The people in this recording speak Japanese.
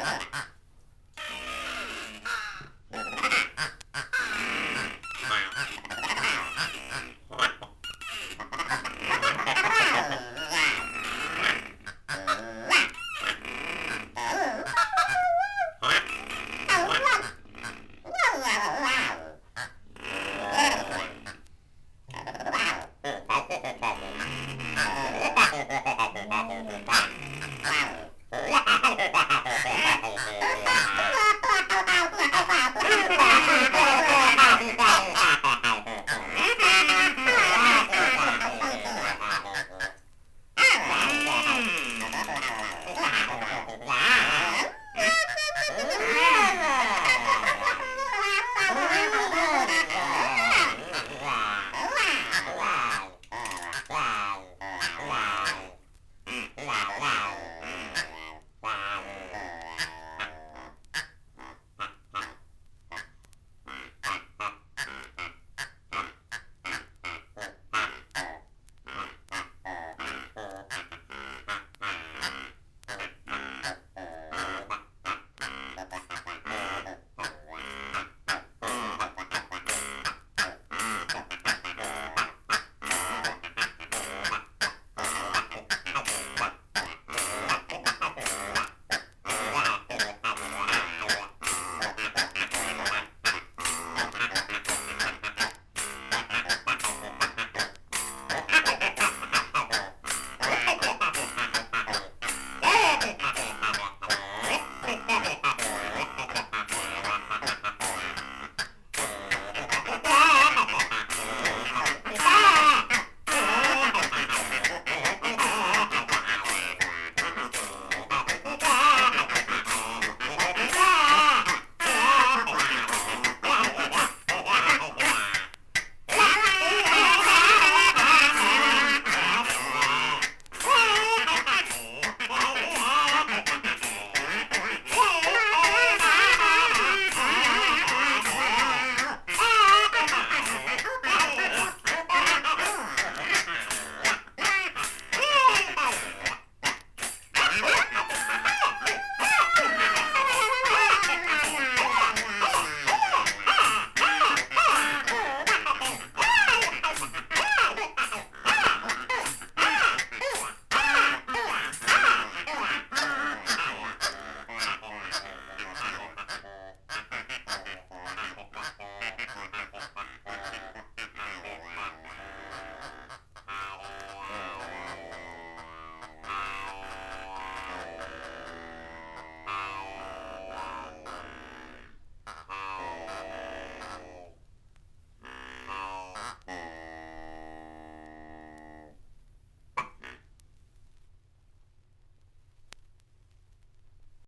Ah!